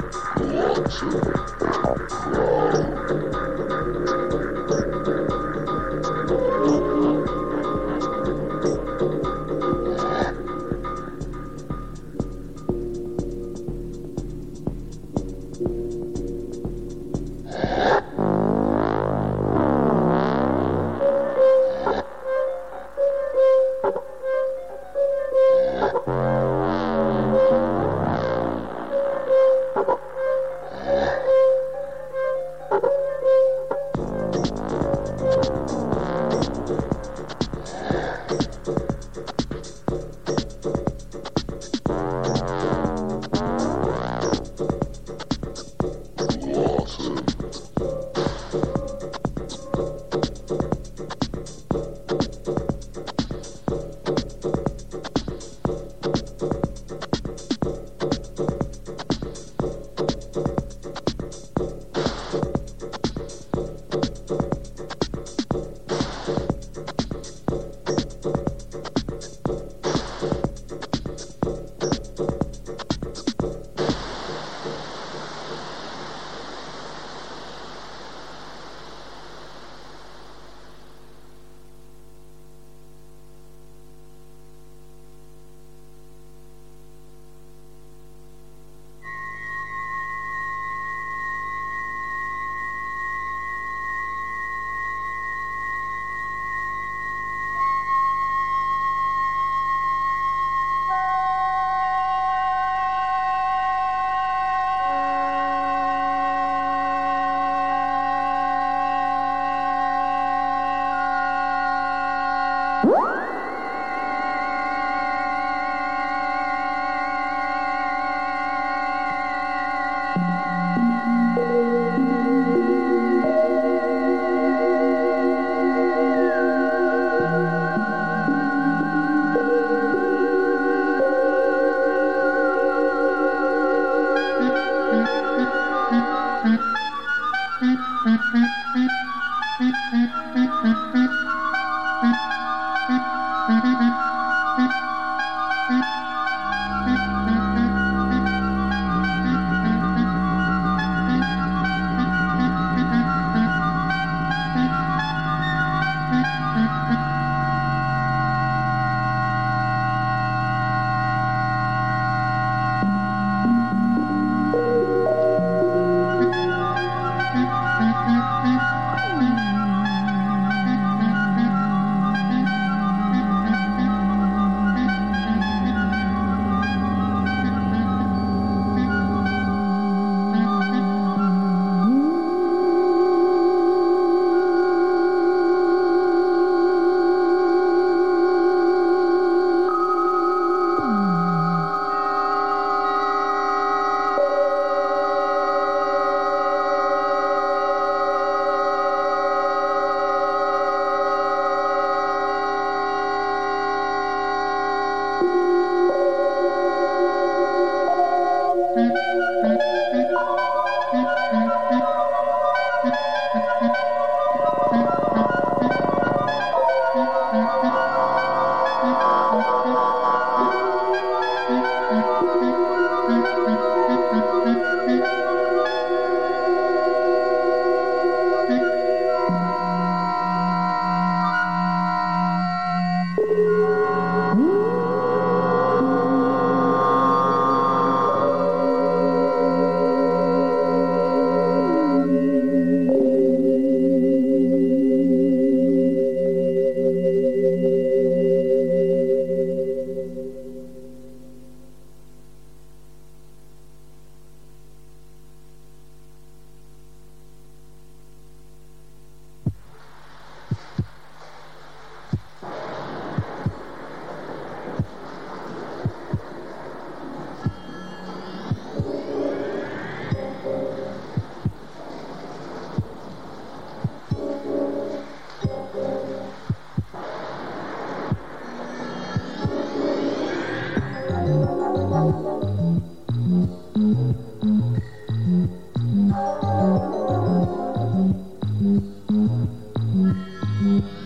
Watch it. You.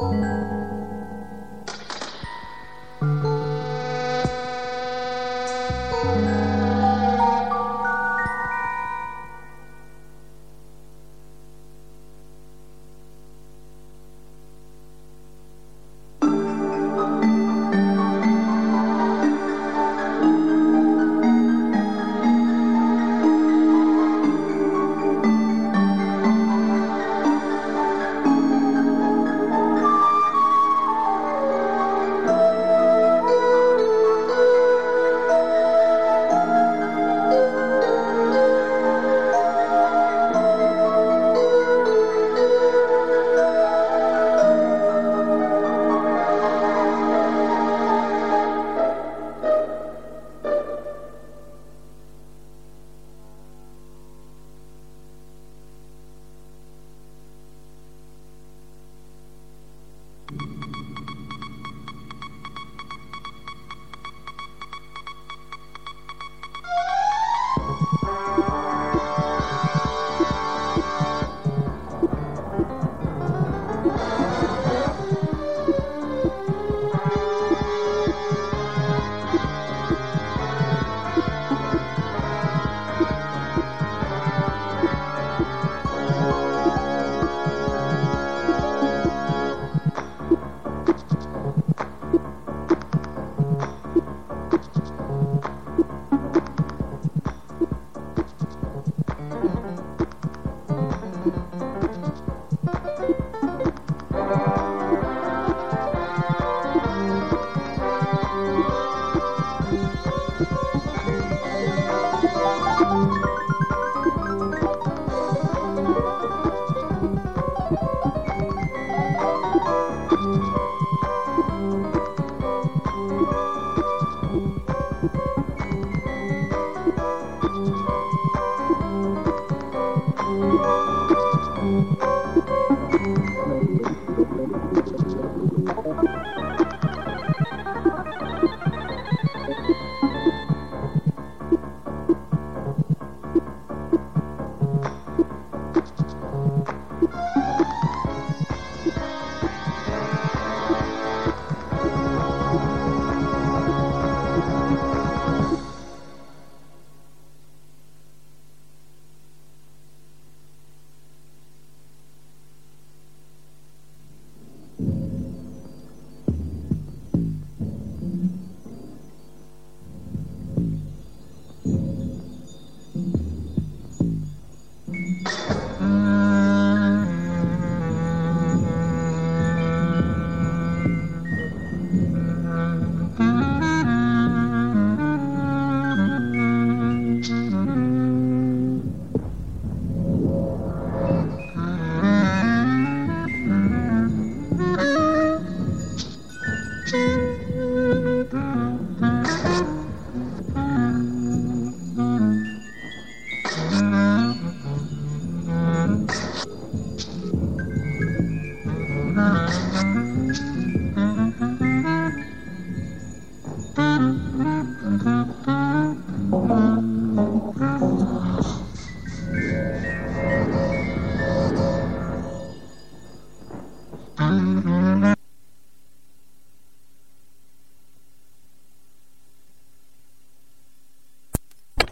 Mm-hmm.